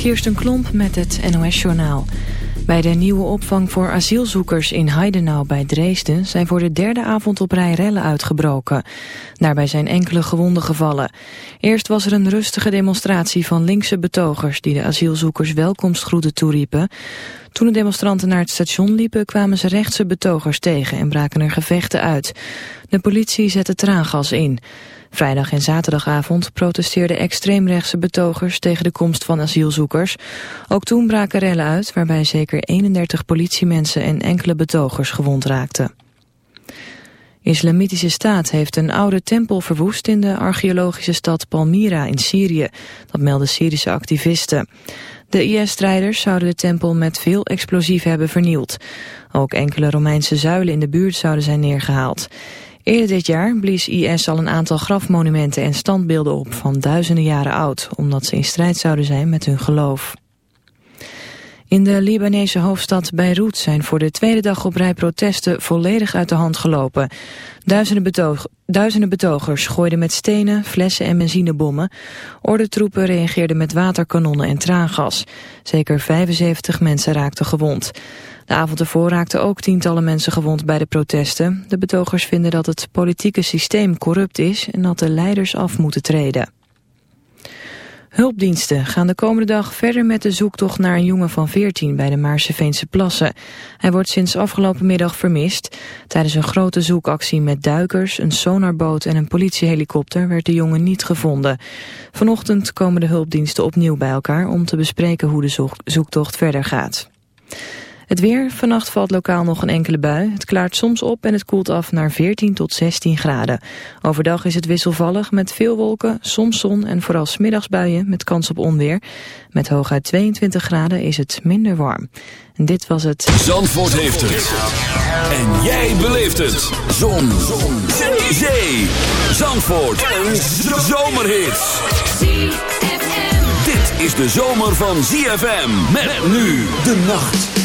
Kirsten Klomp met het NOS-journaal. Bij de nieuwe opvang voor asielzoekers in Heidenau bij Dresden... zijn voor de derde avond op rij rellen uitgebroken. Daarbij zijn enkele gewonden gevallen. Eerst was er een rustige demonstratie van linkse betogers... die de asielzoekers welkomstgroeten toeriepen. Toen de demonstranten naar het station liepen... kwamen ze rechtse betogers tegen en braken er gevechten uit. De politie zette traangas in... Vrijdag en zaterdagavond protesteerden extreemrechtse betogers tegen de komst van asielzoekers. Ook toen braken rellen uit waarbij zeker 31 politiemensen en enkele betogers gewond raakten. Islamitische staat heeft een oude tempel verwoest in de archeologische stad Palmyra in Syrië. Dat melden Syrische activisten. De IS-strijders zouden de tempel met veel explosieven hebben vernield. Ook enkele Romeinse zuilen in de buurt zouden zijn neergehaald. Eerder dit jaar blies IS al een aantal grafmonumenten en standbeelden op van duizenden jaren oud, omdat ze in strijd zouden zijn met hun geloof. In de Libanese hoofdstad Beirut zijn voor de tweede dag op rij protesten volledig uit de hand gelopen. Duizenden, betogers gooiden met stenen, flessen en benzinebommen. Ordentroepen reageerden met waterkanonnen en traangas. Zeker 75 mensen raakten gewond. De avond ervoor raakten ook tientallen mensen gewond bij de protesten. De betogers vinden dat het politieke systeem corrupt is en dat de leiders af moeten treden. Hulpdiensten gaan de komende dag verder met de zoektocht naar een jongen van 14 bij de Maarseveense plassen. Hij wordt sinds afgelopen middag vermist. Tijdens een grote zoekactie met duikers, een sonarboot en een politiehelikopter werd de jongen niet gevonden. Vanochtend komen de hulpdiensten opnieuw bij elkaar om te bespreken hoe de zoektocht verder gaat. Het weer, vannacht valt lokaal nog een enkele bui. Het klaart soms op en het koelt af naar 14 tot 16 graden. Overdag is het wisselvallig met veel wolken, soms zon en vooral smiddagsbuien met kans op onweer. Met hooguit 22 graden is het minder warm. En dit was het... Zandvoort heeft het. En jij beleeft het. Zon. zon. Zee. Zee. Zandvoort. Een zomerhit. Dit is de zomer van ZFM. Met nu de nacht.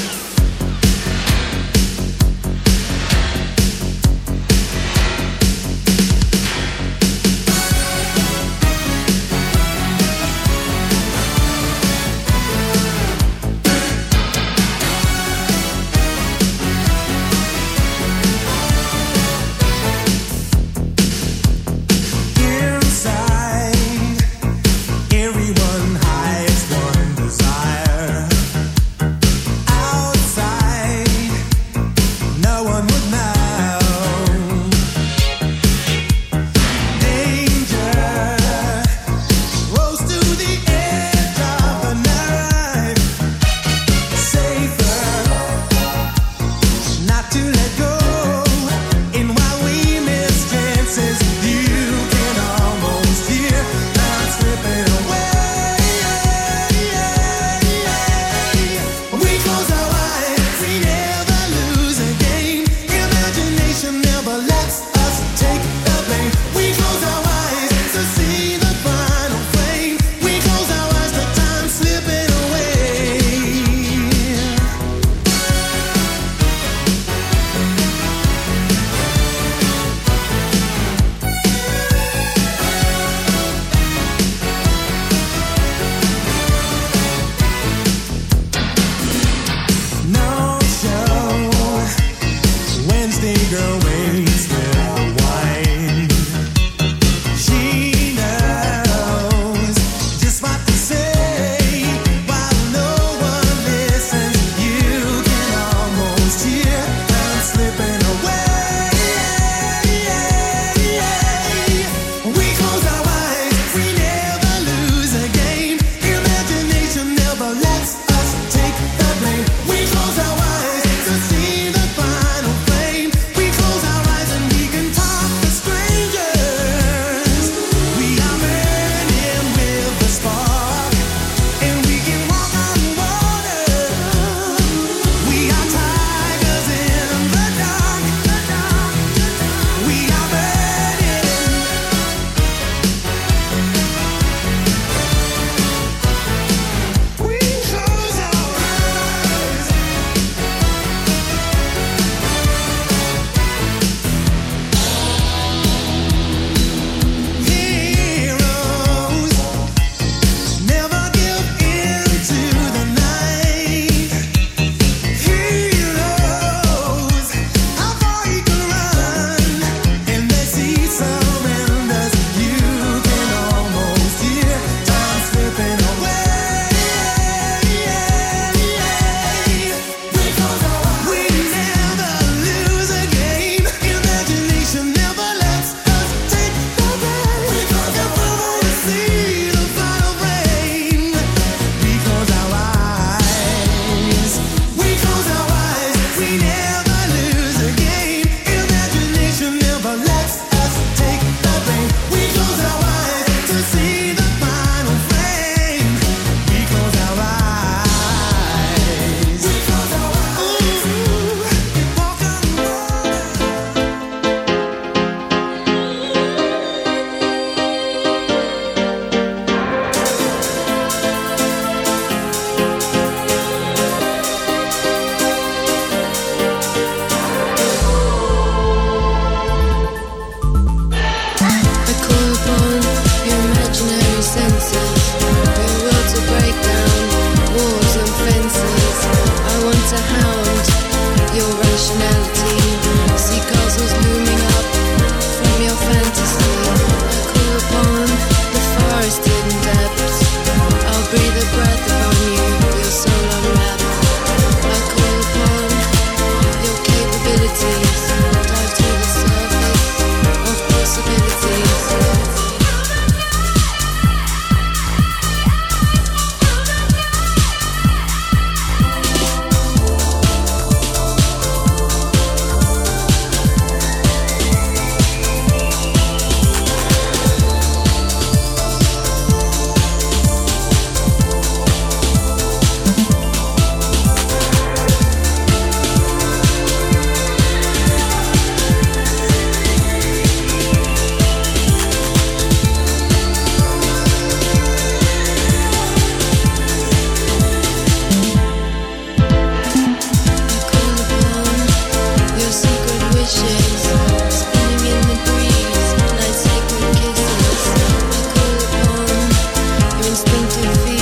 nothing to fear.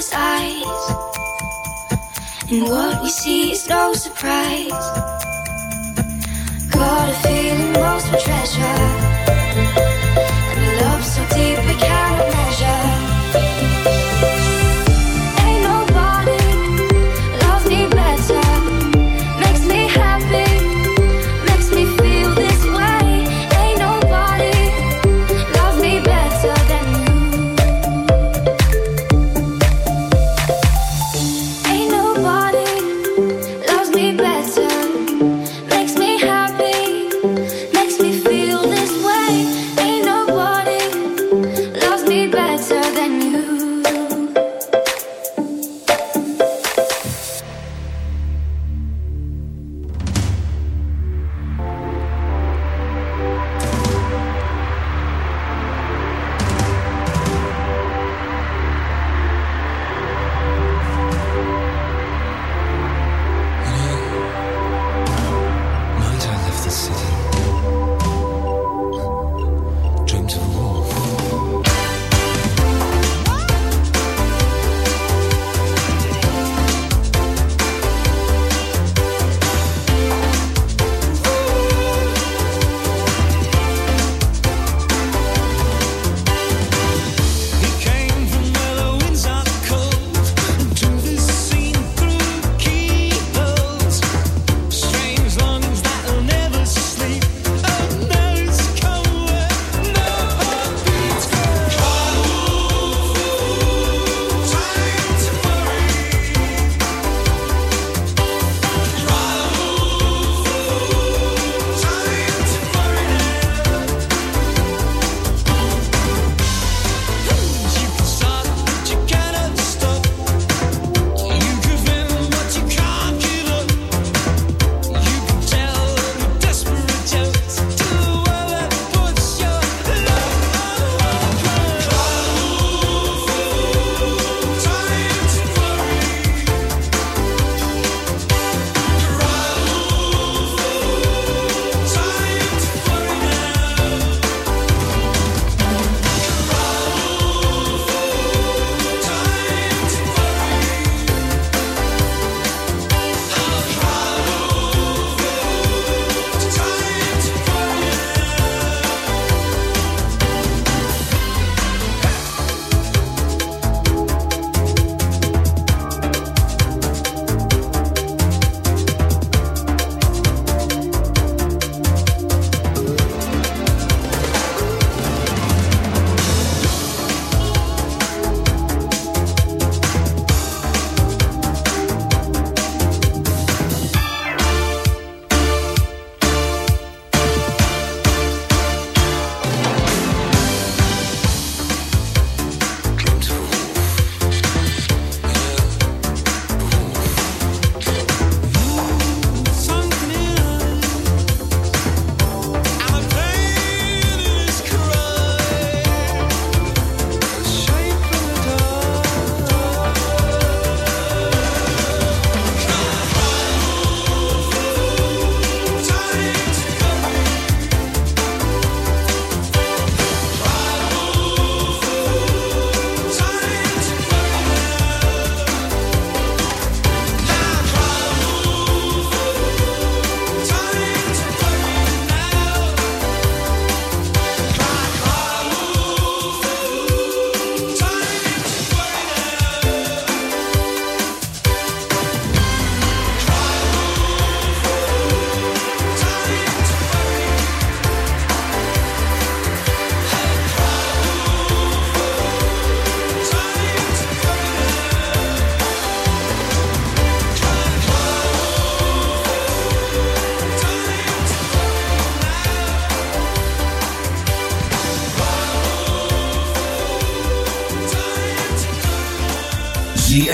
other's eyes. And what we see is no surprise. Got a feeling most of treasure.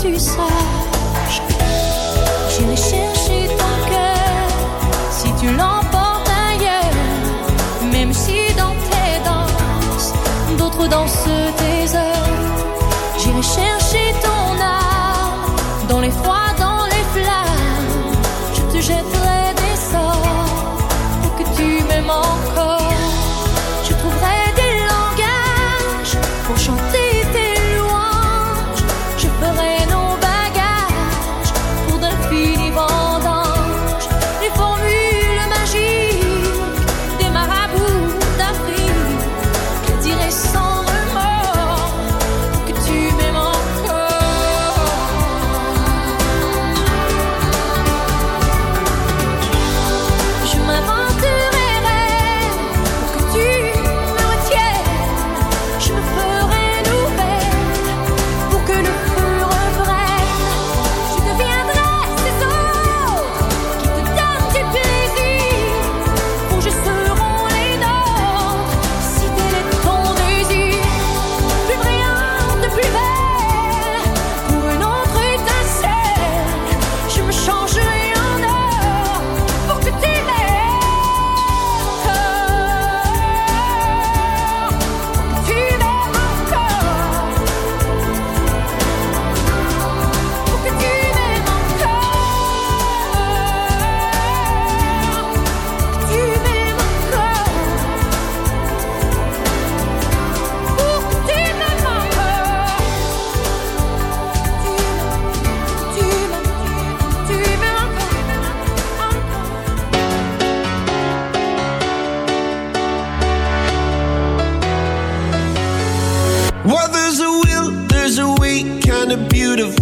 tu saches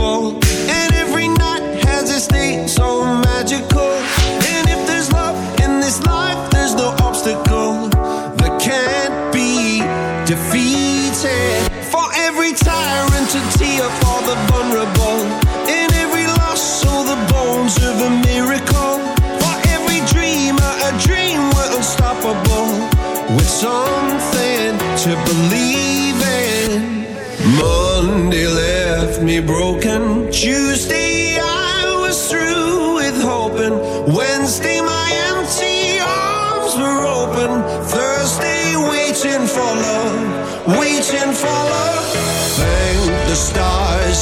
Oh.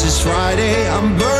It's is Friday, I'm burning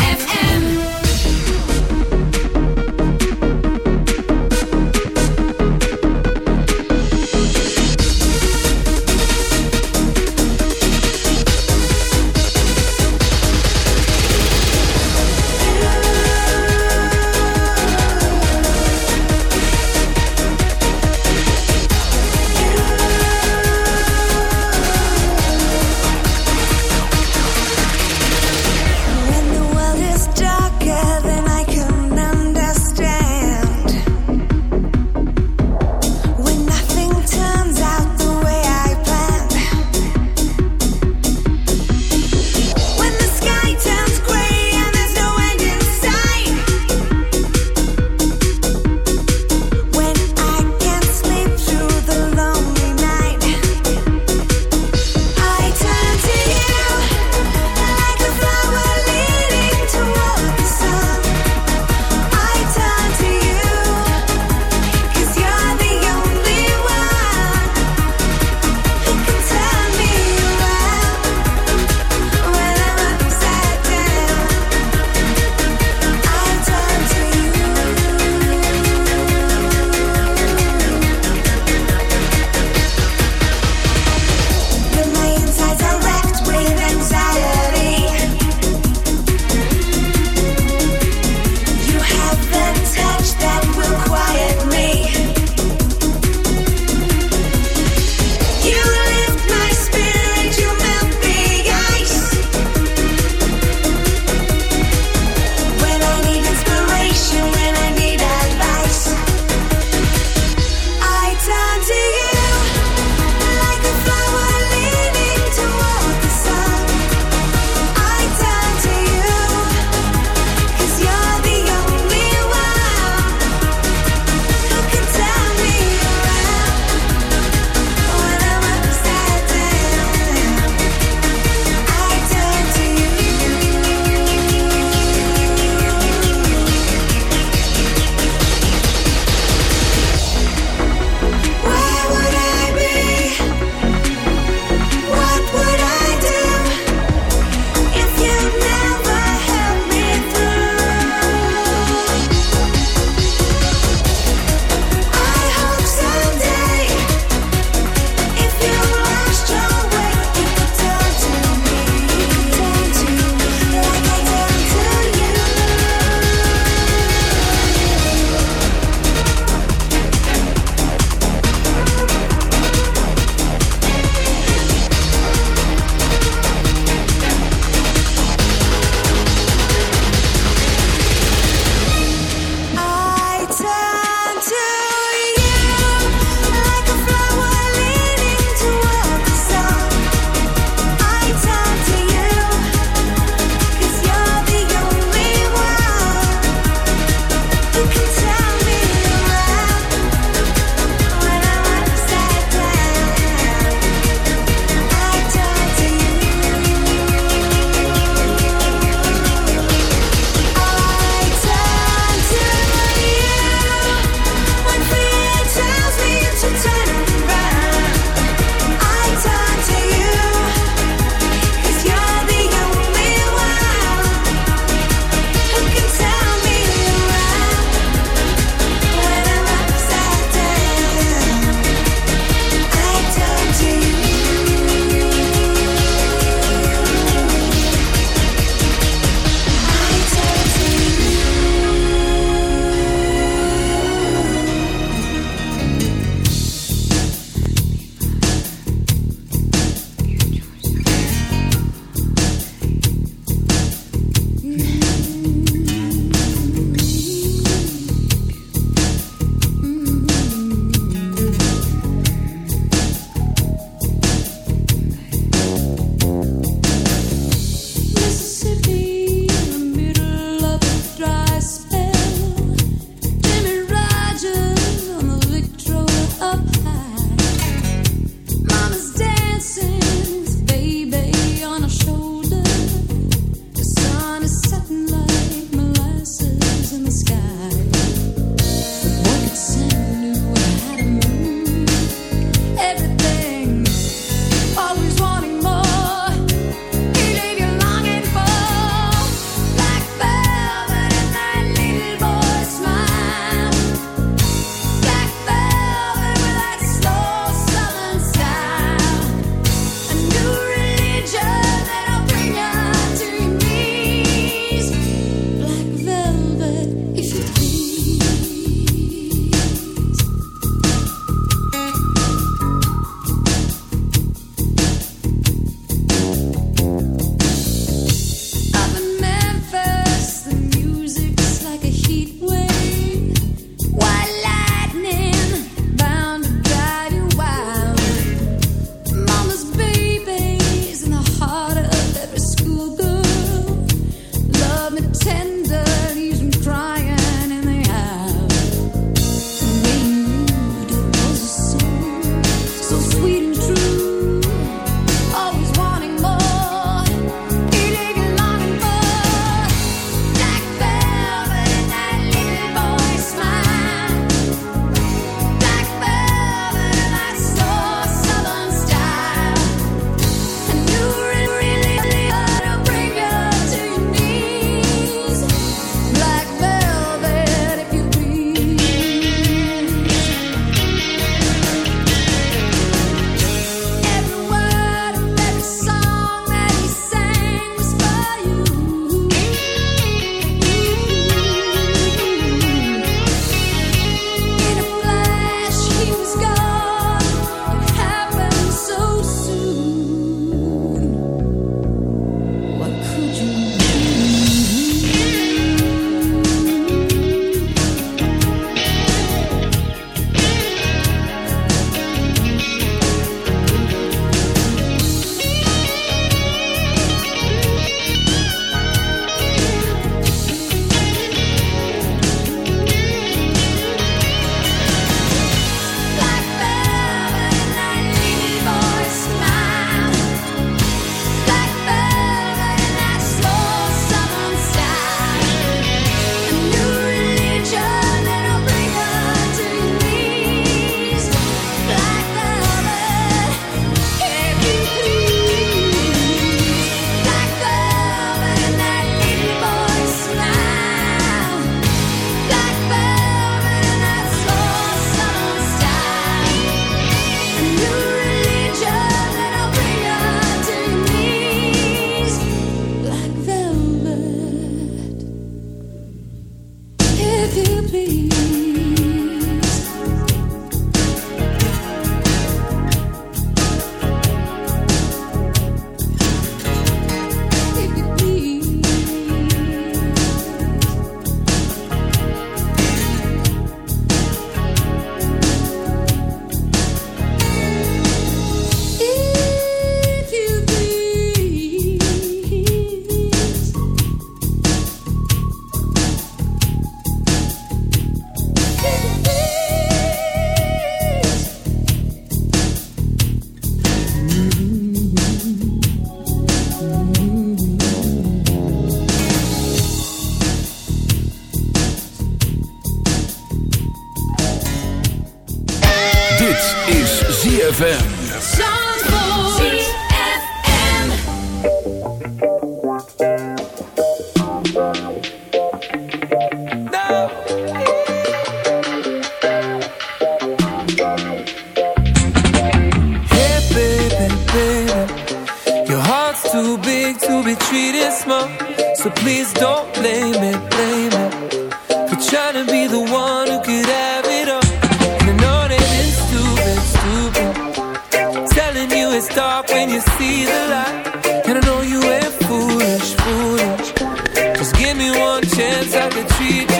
me one chance I could treat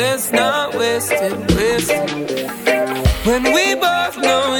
let's not waste it, waste it. When we both know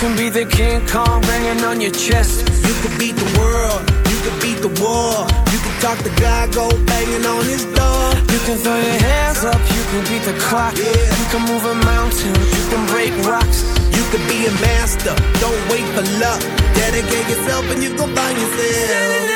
Can be the King Kong banging on your chest. You could beat the world, you could beat the war. You could talk to God, go banging on his door. You can throw your hands up, you can beat the clock. Yeah. You can move a mountain, you can break rocks. You could be a master, don't wait for luck. Dedicate yourself and you go find yourself.